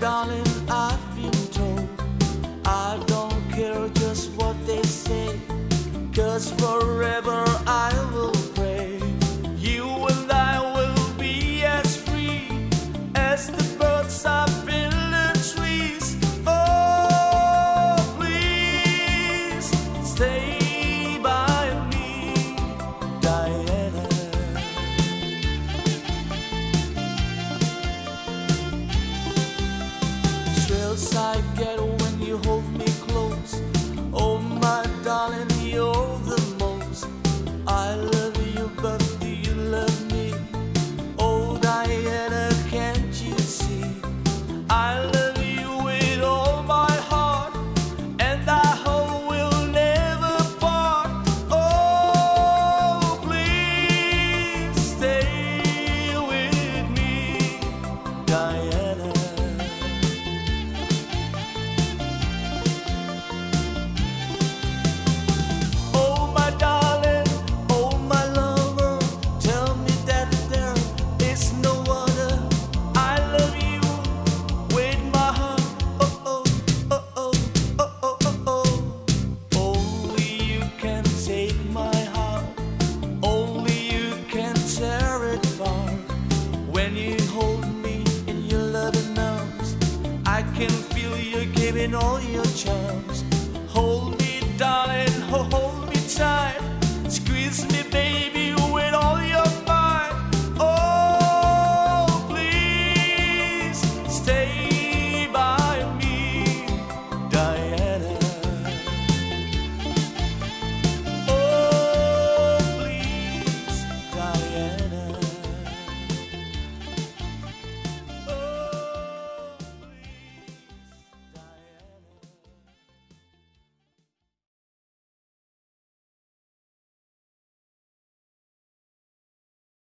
darling, I've been told I don't care just what they say, cause forever. can feel you giving all your charms.